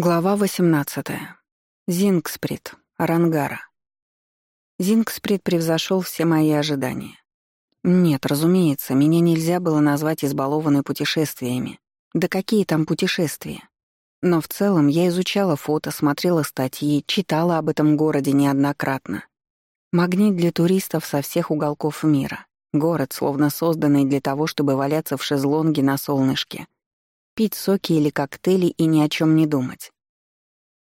Глава 18. Зингсприт, Арангара. Зингсприт превзошел все мои ожидания. Нет, разумеется, меня нельзя было назвать избалованной путешествиями. Да какие там путешествия? Но в целом я изучала фото, смотрела статьи, читала об этом городе неоднократно. Магнит для туристов со всех уголков мира. Город, словно созданный для того, чтобы валяться в шезлонге на солнышке — пить соки или коктейли и ни о чем не думать.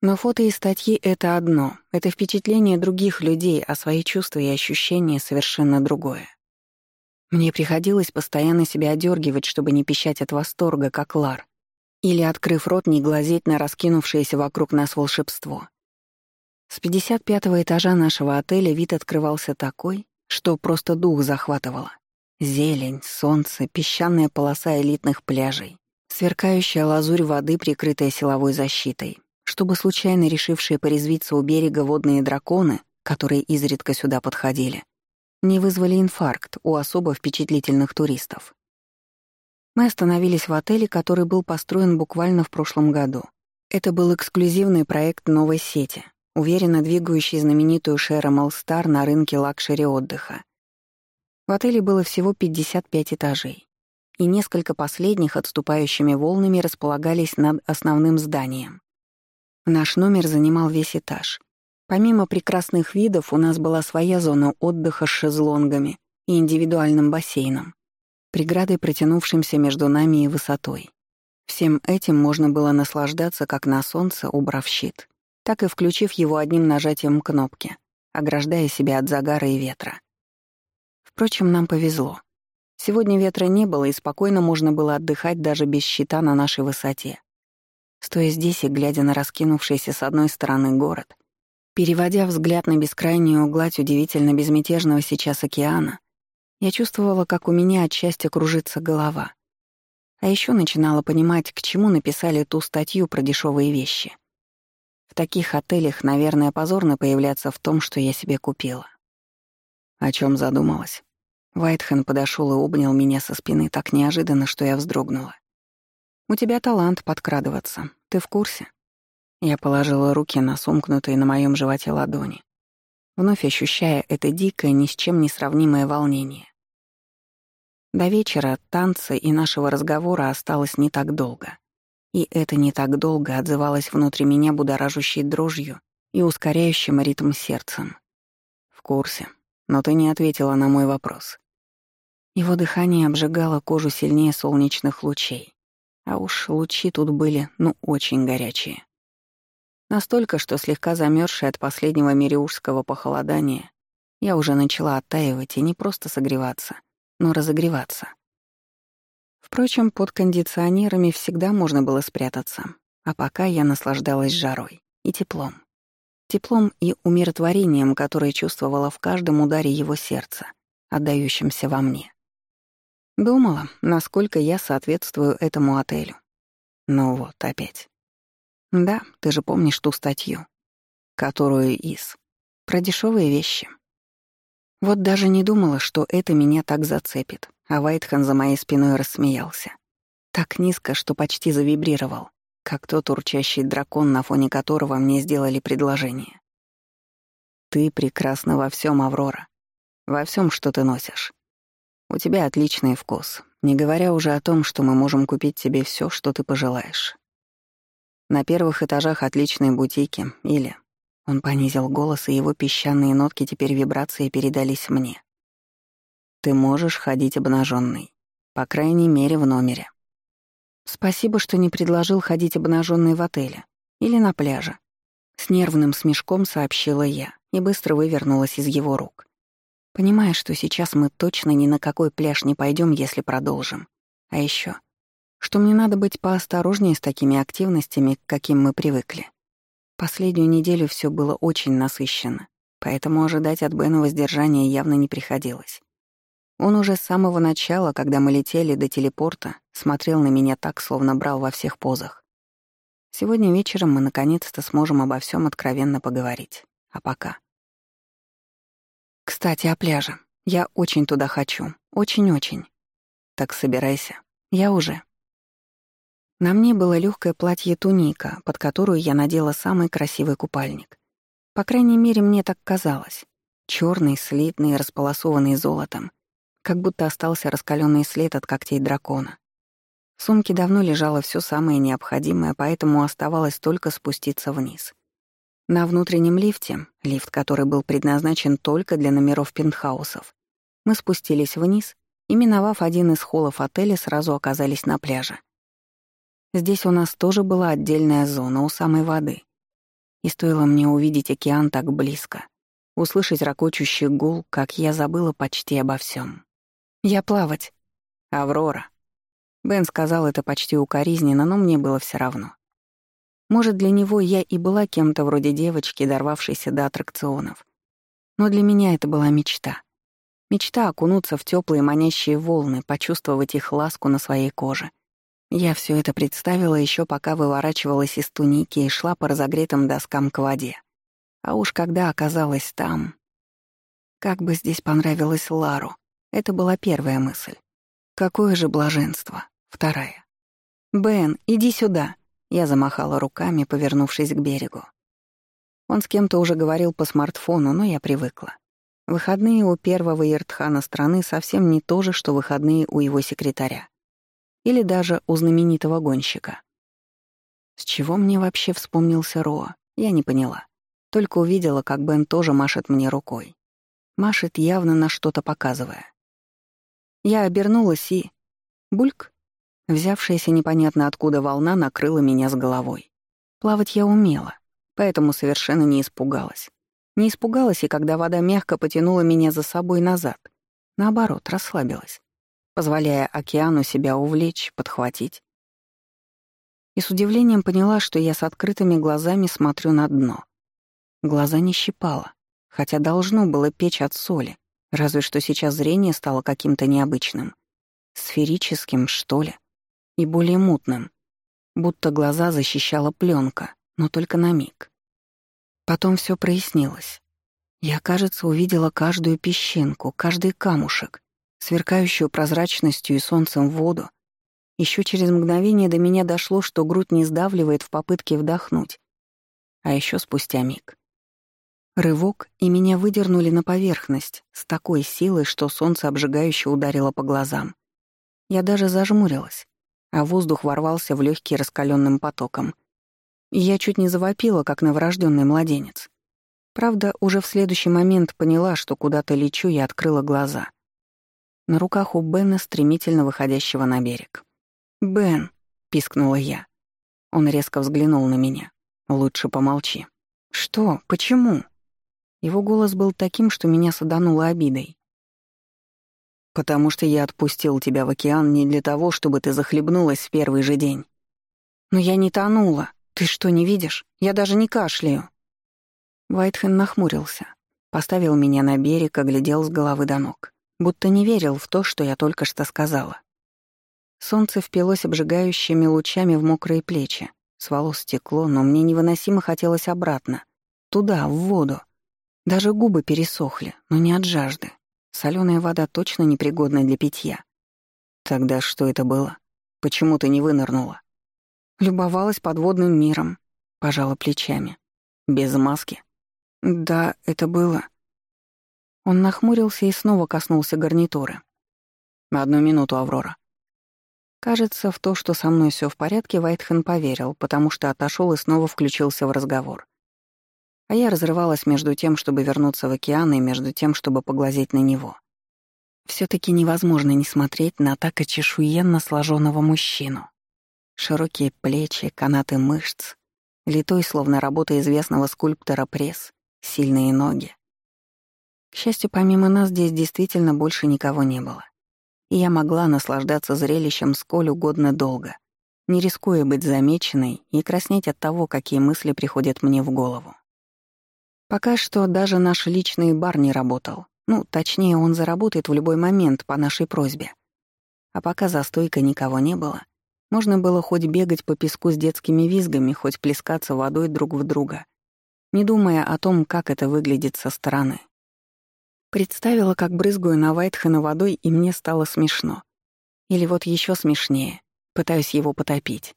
Но фото и статьи — это одно, это впечатление других людей, а свои чувства и ощущения — совершенно другое. Мне приходилось постоянно себя одергивать, чтобы не пищать от восторга, как Лар, или, открыв рот, не глазеть на раскинувшееся вокруг нас волшебство. С 55-го этажа нашего отеля вид открывался такой, что просто дух захватывало. Зелень, солнце, песчаная полоса элитных пляжей, Сверкающая лазурь воды, прикрытая силовой защитой, чтобы случайно решившие порезвиться у берега водные драконы, которые изредка сюда подходили, не вызвали инфаркт у особо впечатлительных туристов. Мы остановились в отеле, который был построен буквально в прошлом году. Это был эксклюзивный проект новой сети, уверенно двигающий знаменитую Шера Малстар на рынке лакшери отдыха. В отеле было всего 55 этажей и несколько последних отступающими волнами располагались над основным зданием. Наш номер занимал весь этаж. Помимо прекрасных видов, у нас была своя зона отдыха с шезлонгами и индивидуальным бассейном, преградой, протянувшимся между нами и высотой. Всем этим можно было наслаждаться как на солнце, убрав щит, так и включив его одним нажатием кнопки, ограждая себя от загара и ветра. Впрочем, нам повезло. Сегодня ветра не было, и спокойно можно было отдыхать даже без щита на нашей высоте. Стоя здесь и глядя на раскинувшийся с одной стороны город, переводя взгляд на бескрайнюю гладь удивительно безмятежного сейчас океана, я чувствовала, как у меня от счастья кружится голова. А еще начинала понимать, к чему написали ту статью про дешевые вещи. В таких отелях, наверное, позорно появляться в том, что я себе купила. О чем задумалась? Вайтхен подошел и обнял меня со спины так неожиданно, что я вздрогнула. «У тебя талант подкрадываться. Ты в курсе?» Я положила руки на сомкнутые на моем животе ладони, вновь ощущая это дикое, ни с чем не сравнимое волнение. До вечера, танца и нашего разговора осталось не так долго. И это не так долго отзывалось внутри меня будоражащей дрожью и ускоряющим ритм сердцем. В курсе, но ты не ответила на мой вопрос. Его дыхание обжигало кожу сильнее солнечных лучей. А уж лучи тут были, ну, очень горячие. Настолько, что слегка замерзшая от последнего мириужского похолодания, я уже начала оттаивать и не просто согреваться, но разогреваться. Впрочем, под кондиционерами всегда можно было спрятаться, а пока я наслаждалась жарой и теплом. Теплом и умиротворением, которое чувствовала в каждом ударе его сердца, отдающемся во мне. Думала, насколько я соответствую этому отелю. Ну вот, опять. Да, ты же помнишь ту статью, которую из. Про дешевые вещи. Вот даже не думала, что это меня так зацепит, а Вайтхан за моей спиной рассмеялся. Так низко, что почти завибрировал, как тот урчащий дракон, на фоне которого мне сделали предложение. Ты прекрасна во всем, Аврора. Во всем, что ты носишь. У тебя отличный вкус, не говоря уже о том, что мы можем купить тебе все, что ты пожелаешь. На первых этажах отличные бутики или... Он понизил голос, и его песчаные нотки теперь вибрации передались мне. Ты можешь ходить обнаженный, по крайней мере, в номере. Спасибо, что не предложил ходить обнаженной в отеле или на пляже. С нервным смешком сообщила я и быстро вывернулась из его рук. Понимая, что сейчас мы точно ни на какой пляж не пойдем, если продолжим. А еще, что мне надо быть поосторожнее с такими активностями, к каким мы привыкли. Последнюю неделю все было очень насыщенно, поэтому ожидать от Бена воздержания явно не приходилось. Он уже с самого начала, когда мы летели до телепорта, смотрел на меня так, словно брал во всех позах. Сегодня вечером мы наконец-то сможем обо всем откровенно поговорить. А пока. Кстати, о пляже. Я очень туда хочу. Очень-очень. Так собирайся. Я уже. На мне было легкое платье-туника, под которую я надела самый красивый купальник. По крайней мере, мне так казалось. Черный, слитный, располосованный золотом, как будто остался раскаленный след от когтей дракона. В сумке давно лежало все самое необходимое, поэтому оставалось только спуститься вниз. На внутреннем лифте, лифт, который был предназначен только для номеров пентхаусов, мы спустились вниз и, миновав один из холлов отеля, сразу оказались на пляже. Здесь у нас тоже была отдельная зона у самой воды. И стоило мне увидеть океан так близко, услышать ракочущий гул, как я забыла почти обо всем. «Я плавать». «Аврора». Бен сказал это почти укоризненно, но мне было все равно. Может, для него я и была кем-то вроде девочки, дорвавшейся до аттракционов. Но для меня это была мечта. Мечта окунуться в теплые манящие волны, почувствовать их ласку на своей коже, я все это представила еще пока выворачивалась из туники и шла по разогретым доскам к воде. А уж когда оказалась там... Как бы здесь понравилось Лару, это была первая мысль. Какое же блаженство, вторая. «Бен, иди сюда!» Я замахала руками, повернувшись к берегу. Он с кем-то уже говорил по смартфону, но я привыкла. Выходные у первого Иртхана страны совсем не то же, что выходные у его секретаря или даже у знаменитого гонщика. С чего мне вообще вспомнился Роа, я не поняла. Только увидела, как Бен тоже машет мне рукой. Машет, явно на что-то показывая. Я обернулась и... Бульк! Взявшаяся непонятно откуда волна накрыла меня с головой. Плавать я умела, поэтому совершенно не испугалась. Не испугалась и когда вода мягко потянула меня за собой назад. Наоборот, расслабилась позволяя океану себя увлечь, подхватить. И с удивлением поняла, что я с открытыми глазами смотрю на дно. Глаза не щипало, хотя должно было печь от соли, разве что сейчас зрение стало каким-то необычным. Сферическим, что ли, и более мутным, будто глаза защищала пленка, но только на миг. Потом все прояснилось. Я, кажется, увидела каждую песчинку, каждый камушек, сверкающую прозрачностью и солнцем воду. Еще через мгновение до меня дошло, что грудь не сдавливает в попытке вдохнуть. А еще спустя миг. Рывок, и меня выдернули на поверхность с такой силой, что солнце обжигающе ударило по глазам. Я даже зажмурилась, а воздух ворвался в легкий раскаленным потоком. Я чуть не завопила, как новорожденный младенец. Правда, уже в следующий момент поняла, что куда-то лечу, и открыла глаза на руках у Бена, стремительно выходящего на берег. «Бен!» — пискнула я. Он резко взглянул на меня. «Лучше помолчи». «Что? Почему?» Его голос был таким, что меня садануло обидой. «Потому что я отпустил тебя в океан не для того, чтобы ты захлебнулась в первый же день». «Но я не тонула. Ты что, не видишь? Я даже не кашляю». Вайтхен нахмурился, поставил меня на берег, оглядел с головы до ног будто не верил в то, что я только что сказала. Солнце впилось обжигающими лучами в мокрые плечи. С волос стекло, но мне невыносимо хотелось обратно. Туда, в воду. Даже губы пересохли, но не от жажды. Соленая вода точно непригодна для питья. Тогда что это было? Почему ты не вынырнула? Любовалась подводным миром, пожала плечами. Без маски? Да, это было. Он нахмурился и снова коснулся гарнитуры. «Одну минуту, Аврора». Кажется, в то, что со мной все в порядке, Вайтхен поверил, потому что отошел и снова включился в разговор. А я разрывалась между тем, чтобы вернуться в океан, и между тем, чтобы поглазеть на него. все таки невозможно не смотреть на так очешуенно сложенного мужчину. Широкие плечи, канаты мышц, литой, словно работа известного скульптора пресс, сильные ноги. К счастью, помимо нас здесь действительно больше никого не было. И я могла наслаждаться зрелищем сколь угодно долго, не рискуя быть замеченной и краснеть от того, какие мысли приходят мне в голову. Пока что даже наш личный бар не работал. Ну, точнее, он заработает в любой момент по нашей просьбе. А пока за стойкой никого не было, можно было хоть бегать по песку с детскими визгами, хоть плескаться водой друг в друга, не думая о том, как это выглядит со стороны. Представила, как брызгаю на Вайтхена водой, и мне стало смешно. Или вот еще смешнее. Пытаюсь его потопить.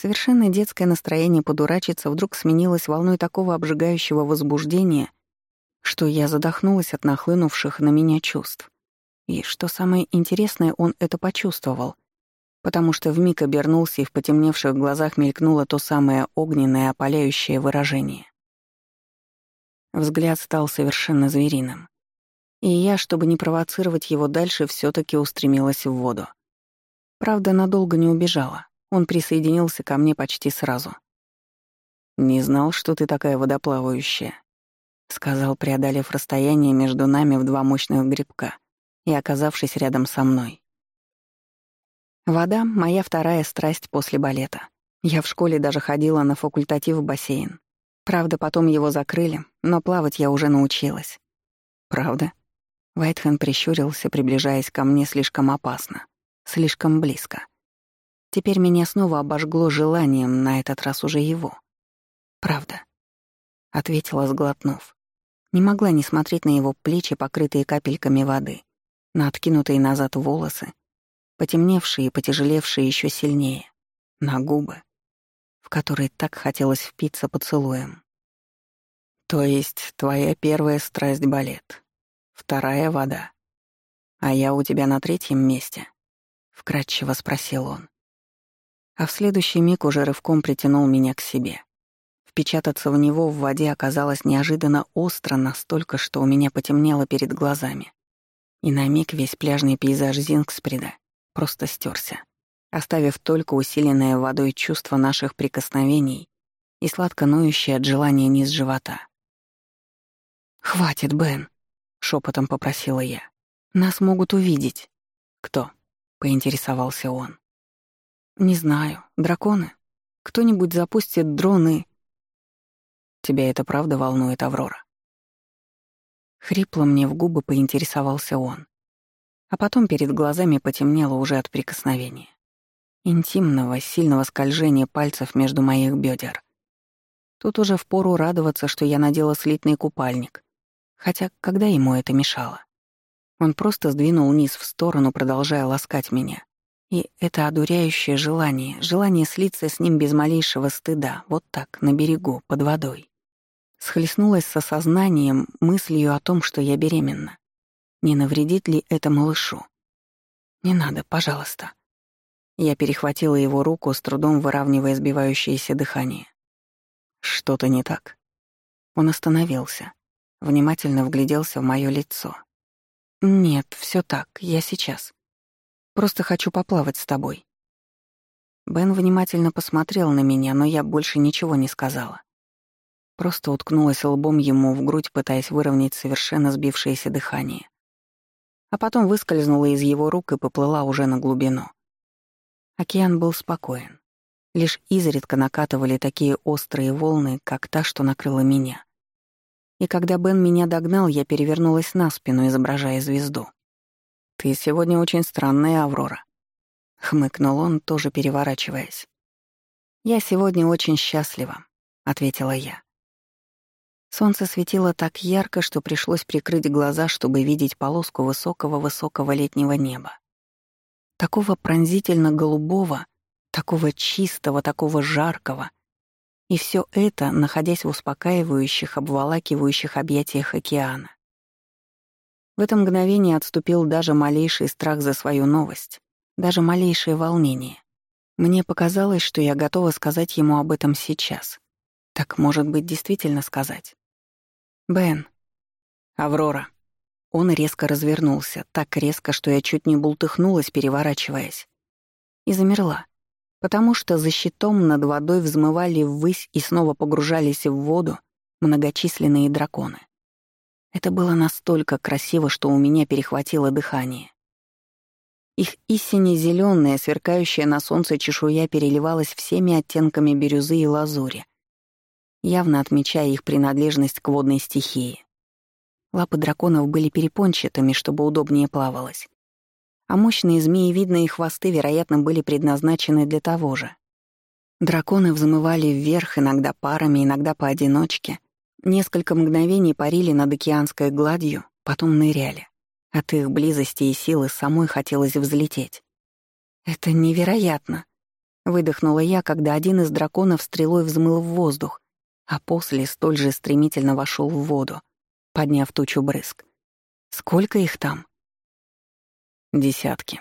Совершенно детское настроение подурачиться вдруг сменилось волной такого обжигающего возбуждения, что я задохнулась от нахлынувших на меня чувств. И, что самое интересное, он это почувствовал, потому что вмиг обернулся и в потемневших глазах мелькнуло то самое огненное опаляющее выражение. Взгляд стал совершенно звериным. И я, чтобы не провоцировать его дальше, все таки устремилась в воду. Правда, надолго не убежала. Он присоединился ко мне почти сразу. «Не знал, что ты такая водоплавающая», — сказал, преодолев расстояние между нами в два мощных грибка и оказавшись рядом со мной. Вода — моя вторая страсть после балета. Я в школе даже ходила на факультатив в бассейн. Правда, потом его закрыли, но плавать я уже научилась. Правда? Вайтхен прищурился, приближаясь ко мне слишком опасно, слишком близко. Теперь меня снова обожгло желанием, на этот раз уже его. «Правда», — ответила, сглотнув. Не могла не смотреть на его плечи, покрытые капельками воды, на откинутые назад волосы, потемневшие и потяжелевшие еще сильнее, на губы, в которые так хотелось впиться поцелуем. «То есть твоя первая страсть — балет, вторая — вода, а я у тебя на третьем месте?» — вкратчиво спросил он. А в следующий миг уже рывком притянул меня к себе. Впечататься в него в воде оказалось неожиданно остро настолько, что у меня потемнело перед глазами. И на миг весь пляжный пейзаж Зингспреда просто стерся, оставив только усиленное водой чувство наших прикосновений и сладко ноющее от желания низ живота. «Хватит, Бен», — шепотом попросила я. «Нас могут увидеть». «Кто?» — поинтересовался он. «Не знаю. Драконы? Кто-нибудь запустит дроны...» «Тебя это правда волнует, Аврора?» Хрипло мне в губы поинтересовался он. А потом перед глазами потемнело уже от прикосновения. Интимного, сильного скольжения пальцев между моих бедер. Тут уже впору радоваться, что я надела слитный купальник. Хотя когда ему это мешало? Он просто сдвинул низ в сторону, продолжая ласкать меня. И это одуряющее желание, желание слиться с ним без малейшего стыда, вот так, на берегу, под водой. Схлестнулась с осознанием, мыслью о том, что я беременна. Не навредит ли это малышу? «Не надо, пожалуйста». Я перехватила его руку, с трудом выравнивая сбивающееся дыхание. «Что-то не так?» Он остановился, внимательно вгляделся в моё лицо. «Нет, всё так, я сейчас. Просто хочу поплавать с тобой». Бен внимательно посмотрел на меня, но я больше ничего не сказала. Просто уткнулась лбом ему в грудь, пытаясь выровнять совершенно сбившееся дыхание а потом выскользнула из его рук и поплыла уже на глубину. Океан был спокоен. Лишь изредка накатывали такие острые волны, как та, что накрыла меня. И когда Бен меня догнал, я перевернулась на спину, изображая звезду. «Ты сегодня очень странная, Аврора», — хмыкнул он, тоже переворачиваясь. «Я сегодня очень счастлива», — ответила я. Солнце светило так ярко, что пришлось прикрыть глаза, чтобы видеть полоску высокого-высокого летнего неба. Такого пронзительно голубого, такого чистого, такого жаркого. И все это, находясь в успокаивающих, обволакивающих объятиях океана. В это мгновение отступил даже малейший страх за свою новость, даже малейшее волнение. Мне показалось, что я готова сказать ему об этом сейчас. Так, может быть, действительно сказать. «Бен». «Аврора». Он резко развернулся, так резко, что я чуть не бултыхнулась, переворачиваясь. И замерла, потому что за щитом над водой взмывали ввысь и снова погружались в воду многочисленные драконы. Это было настолько красиво, что у меня перехватило дыхание. Их истине зеленая, сверкающая на солнце чешуя переливалась всеми оттенками бирюзы и лазури, явно отмечая их принадлежность к водной стихии. Лапы драконов были перепончатыми, чтобы удобнее плавалось. А мощные змеевидные хвосты, вероятно, были предназначены для того же. Драконы взмывали вверх, иногда парами, иногда поодиночке. Несколько мгновений парили над океанской гладью, потом ныряли. От их близости и силы самой хотелось взлететь. «Это невероятно!» — Выдохнула я, когда один из драконов стрелой взмыл в воздух, а после столь же стремительно вошел в воду, подняв тучу брызг. Сколько их там? Десятки.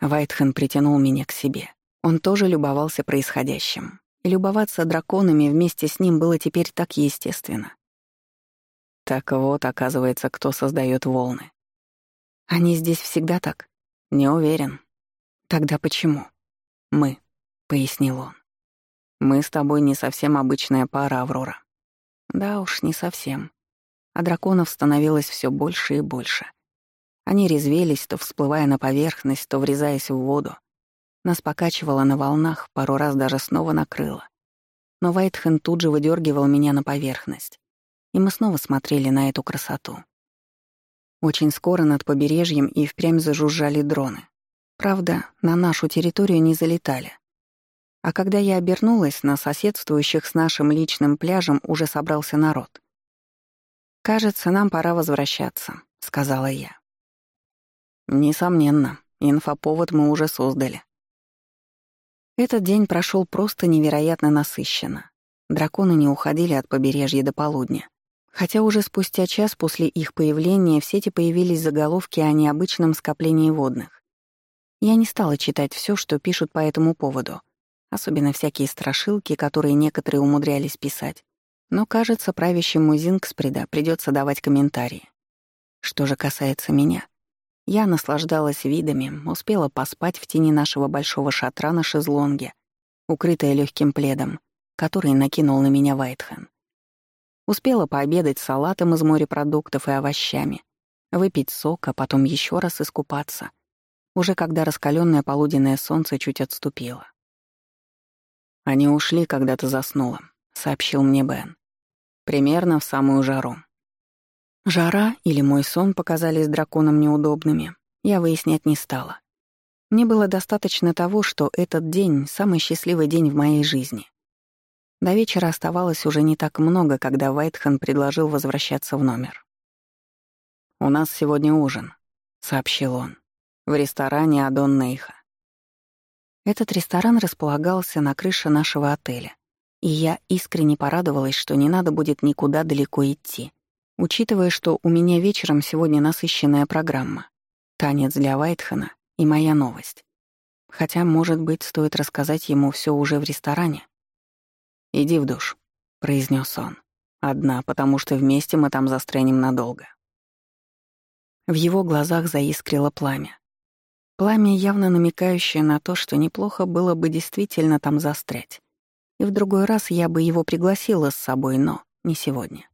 Вайтхен притянул меня к себе. Он тоже любовался происходящим. Любоваться драконами вместе с ним было теперь так естественно. Так вот, оказывается, кто создает волны. Они здесь всегда так? Не уверен. Тогда почему? Мы, — пояснил он. Мы с тобой не совсем обычная пара, Аврора. Да уж, не совсем. А драконов становилось все больше и больше. Они резвелись, то всплывая на поверхность, то врезаясь в воду. Нас покачивало на волнах, пару раз даже снова накрыло. Но Вайтхен тут же выдергивал меня на поверхность. И мы снова смотрели на эту красоту. Очень скоро над побережьем и впрямь зажужжали дроны. Правда, на нашу территорию не залетали. А когда я обернулась, на соседствующих с нашим личным пляжем уже собрался народ. «Кажется, нам пора возвращаться», — сказала я. Несомненно, инфоповод мы уже создали. Этот день прошел просто невероятно насыщенно. Драконы не уходили от побережья до полудня. Хотя уже спустя час после их появления в сети появились заголовки о необычном скоплении водных. Я не стала читать все, что пишут по этому поводу, особенно всякие страшилки, которые некоторые умудрялись писать. Но, кажется, правящему Зингспреда придется давать комментарии. Что же касается меня — я наслаждалась видами, успела поспать в тени нашего большого шатра на шезлонге, укрытая легким пледом, который накинул на меня Вайтхен. Успела пообедать салатом из морепродуктов и овощами, выпить сок, а потом еще раз искупаться, уже когда раскаленное полуденное солнце чуть отступило. «Они ушли, когда ты заснула», — сообщил мне Бен. «Примерно в самую жару. Жара или мой сон показались драконам неудобными, я выяснять не стала. Мне было достаточно того, что этот день — самый счастливый день в моей жизни. До вечера оставалось уже не так много, когда Вайтхан предложил возвращаться в номер. «У нас сегодня ужин», — сообщил он, — «в ресторане Адон Нейха». Этот ресторан располагался на крыше нашего отеля, и я искренне порадовалась, что не надо будет никуда далеко идти — Учитывая, что у меня вечером сегодня насыщенная программа, танец для Вайтхена и моя новость. Хотя, может быть, стоит рассказать ему все уже в ресторане. «Иди в душ», — произнес он. «Одна, потому что вместе мы там застрянем надолго». В его глазах заискрило пламя. Пламя, явно намекающее на то, что неплохо было бы действительно там застрять. И в другой раз я бы его пригласила с собой, но не сегодня.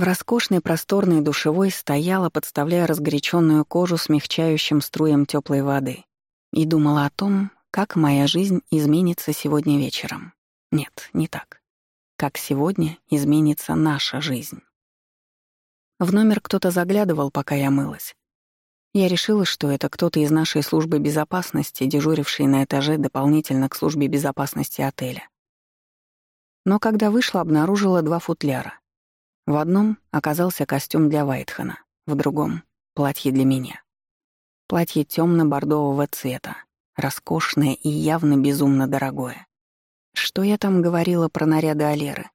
В роскошной просторной душевой стояла, подставляя разгоряченную кожу смягчающим струям теплой воды, и думала о том, как моя жизнь изменится сегодня вечером. Нет, не так. Как сегодня изменится наша жизнь. В номер кто-то заглядывал, пока я мылась. Я решила, что это кто-то из нашей службы безопасности, дежуривший на этаже дополнительно к службе безопасности отеля. Но когда вышла, обнаружила два футляра. В одном оказался костюм для Вайтхана, в другом — платье для меня. Платье темно бордового цвета, роскошное и явно безумно дорогое. Что я там говорила про наряды Алеры?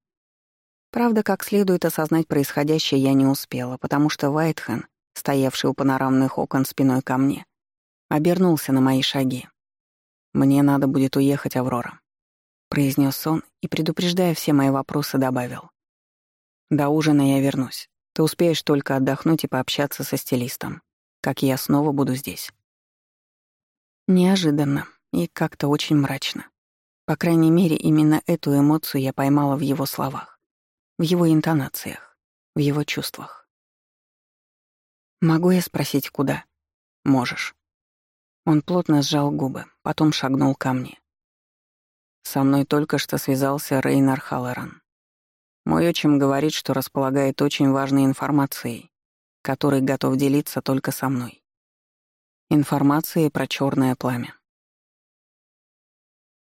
Правда, как следует осознать происходящее я не успела, потому что Вайтхан, стоявший у панорамных окон спиной ко мне, обернулся на мои шаги. «Мне надо будет уехать, Аврора», — произнес он и, предупреждая все мои вопросы, добавил. До ужина я вернусь. Ты успеешь только отдохнуть и пообщаться со стилистом, как я снова буду здесь. Неожиданно и как-то очень мрачно. По крайней мере, именно эту эмоцию я поймала в его словах, в его интонациях, в его чувствах. «Могу я спросить, куда?» «Можешь». Он плотно сжал губы, потом шагнул ко мне. Со мной только что связался Рейнар Халлоран. Мой отчим говорит, что располагает очень важной информацией, которой готов делиться только со мной. Информацией про черное пламя.